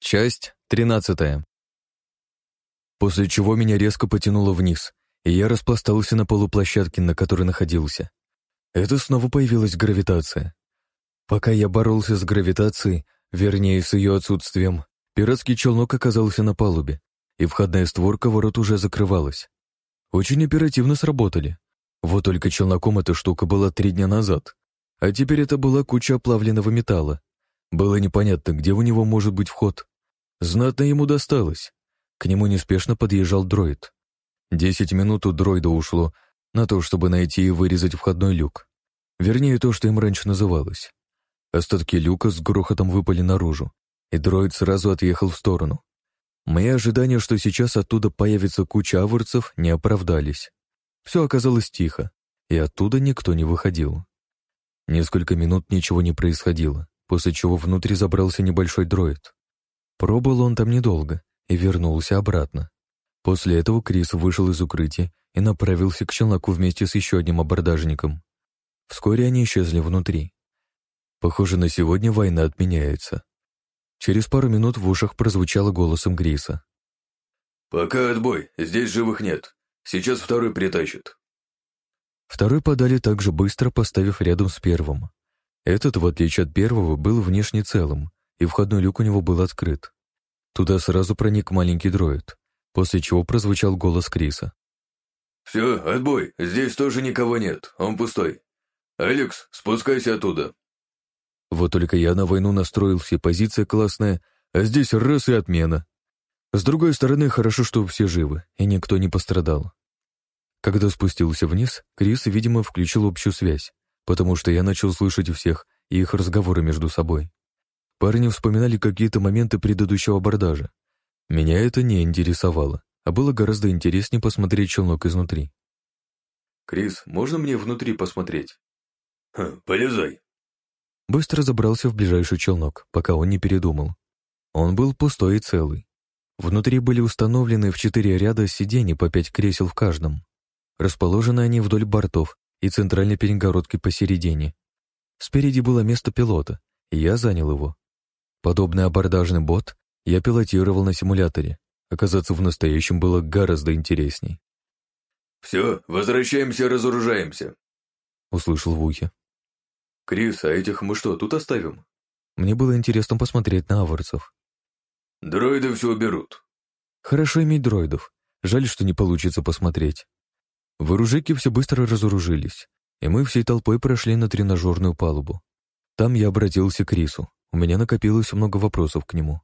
Часть тринадцатая. После чего меня резко потянуло вниз, и я распластался на полу площадки, на которой находился. Это снова появилась гравитация. Пока я боролся с гравитацией, вернее, с ее отсутствием, пиратский челнок оказался на палубе, и входная створка ворот уже закрывалась. Очень оперативно сработали. Вот только челноком эта штука была три дня назад, а теперь это была куча оплавленного металла. Было непонятно, где у него может быть вход. Знатно ему досталось. К нему неспешно подъезжал дроид. Десять минут у дроида ушло на то, чтобы найти и вырезать входной люк. Вернее, то, что им раньше называлось. Остатки люка с грохотом выпали наружу, и дроид сразу отъехал в сторону. Мои ожидания, что сейчас оттуда появится куча аворцев, не оправдались. Все оказалось тихо, и оттуда никто не выходил. Несколько минут ничего не происходило, после чего внутрь забрался небольшой дроид. Пробыл он там недолго и вернулся обратно. После этого Крис вышел из укрытия и направился к челноку вместе с еще одним абордажником. Вскоре они исчезли внутри. Похоже, на сегодня война отменяется. Через пару минут в ушах прозвучало голосом Гриса. «Пока отбой, здесь живых нет. Сейчас второй притащит». Второй подали так же быстро, поставив рядом с первым. Этот, в отличие от первого, был внешне целым, и входной люк у него был открыт. Туда сразу проник маленький дроид, после чего прозвучал голос Криса. «Все, отбой, здесь тоже никого нет, он пустой. Алекс, спускайся оттуда». Вот только я на войну настроился, позиция классная, а здесь раз и отмена. С другой стороны, хорошо, что все живы, и никто не пострадал. Когда спустился вниз, Крис, видимо, включил общую связь, потому что я начал слышать всех и их разговоры между собой. Парни вспоминали какие-то моменты предыдущего абордажа. Меня это не интересовало, а было гораздо интереснее посмотреть челнок изнутри. «Крис, можно мне внутри посмотреть?» Ха, «Полезай». Быстро забрался в ближайший челнок, пока он не передумал. Он был пустой и целый. Внутри были установлены в четыре ряда сидений по пять кресел в каждом. Расположены они вдоль бортов и центральной перегородки посередине. Спереди было место пилота, и я занял его. Подобный абордажный бот я пилотировал на симуляторе. Оказаться в настоящем было гораздо интересней. «Все, возвращаемся, разоружаемся», — услышал в ухе. «Крис, а этих мы что, тут оставим?» Мне было интересно посмотреть на аварцев. «Дроиды все уберут». «Хорошо иметь дроидов. Жаль, что не получится посмотреть. Вооружики все быстро разоружились, и мы всей толпой прошли на тренажерную палубу. Там я обратился к Крису. У меня накопилось много вопросов к нему.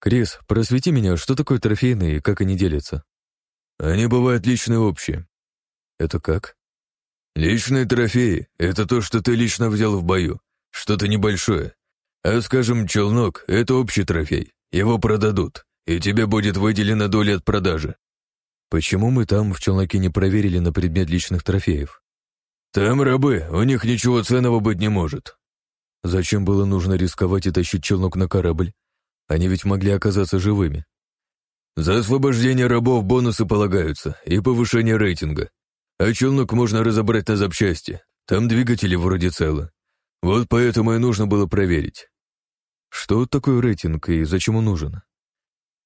«Крис, просвети меня, что такое трофейные и как они делятся?» «Они бывают личные общие». «Это как?» «Личные трофеи — это то, что ты лично взял в бою, что-то небольшое. А, скажем, челнок — это общий трофей, его продадут, и тебе будет выделена доля от продажи. Почему мы там в челноке не проверили на предмет личных трофеев? Там рабы, у них ничего ценного быть не может. Зачем было нужно рисковать и тащить челнок на корабль? Они ведь могли оказаться живыми. За освобождение рабов бонусы полагаются и повышение рейтинга. А челнок можно разобрать на запчасти. Там двигатели вроде целы. Вот поэтому и нужно было проверить. Что такое рейтинг и зачем он нужен?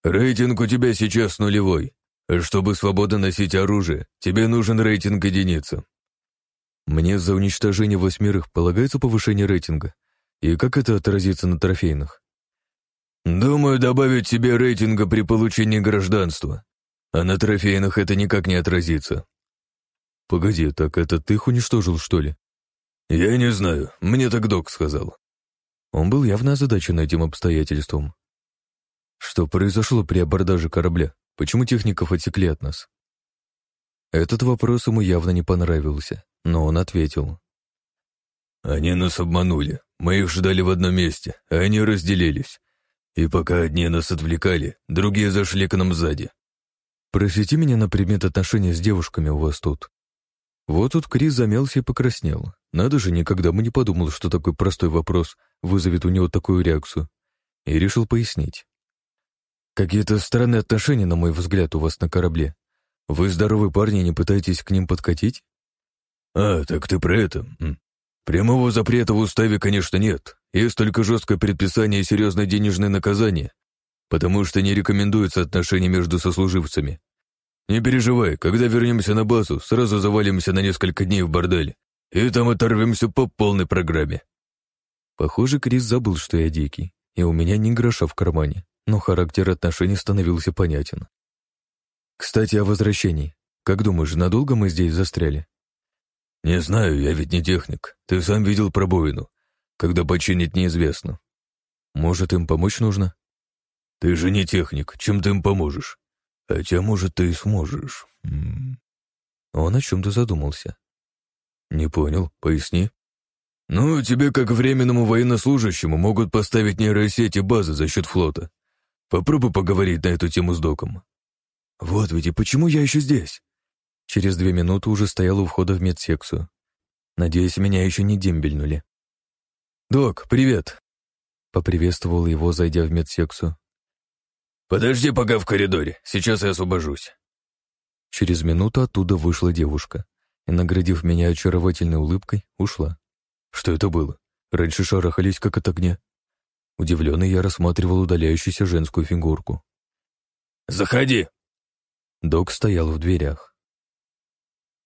Рейтинг у тебя сейчас нулевой. Чтобы свободно носить оружие, тебе нужен рейтинг единицы. Мне за уничтожение восьмерых полагается повышение рейтинга. И как это отразится на трофейных? Думаю, добавить тебе рейтинга при получении гражданства. А на трофейных это никак не отразится. Погоди, так это ты их уничтожил, что ли? Я не знаю, мне так док сказал. Он был явно озадачен этим обстоятельством. Что произошло при абордаже корабля? Почему техников отсекли от нас? Этот вопрос ему явно не понравился, но он ответил. «Они нас обманули. Мы их ждали в одном месте, а они разделились. И пока одни нас отвлекали, другие зашли к нам сзади». «Просвети меня на предмет отношения с девушками у вас тут». Вот тут Крис замялся и покраснел. Надо же, никогда бы не подумал, что такой простой вопрос вызовет у него такую реакцию. И решил пояснить. Какие-то странные отношения, на мой взгляд, у вас на корабле. Вы здоровые парни, не пытаетесь к ним подкатить? А, так ты про это. Прямого запрета в уставе, конечно, нет. Есть только жесткое предписание и серьезное денежное наказание потому что не рекомендуются отношения между сослуживцами. Не переживай, когда вернемся на базу, сразу завалимся на несколько дней в бордель, и там оторвемся по полной программе». Похоже, Крис забыл, что я дикий, и у меня ни гроша в кармане, но характер отношений становился понятен. Кстати, о возвращении. Как думаешь, надолго мы здесь застряли? Не знаю, я ведь не техник. Ты сам видел пробоину. Когда починить неизвестно. Может, им помочь нужно? Ты же не техник, чем ты им поможешь? Хотя, может, ты и сможешь. М -м. Он о чем-то задумался. Не понял, поясни. Ну, тебе, как временному военнослужащему, могут поставить нейросети базы за счет флота. Попробуй поговорить на эту тему с доком. Вот ведь и почему я еще здесь? Через две минуты уже стоял у входа в медсекцию. Надеюсь, меня еще не дембельнули. «Док, привет!» Поприветствовал его, зайдя в медсекцию. «Подожди пока в коридоре, сейчас я освобожусь». Через минуту оттуда вышла девушка и, наградив меня очаровательной улыбкой, ушла. Что это было? Раньше шарахались, как от огня. Удивленный я рассматривал удаляющуюся женскую фигурку. «Заходи!» Док стоял в дверях.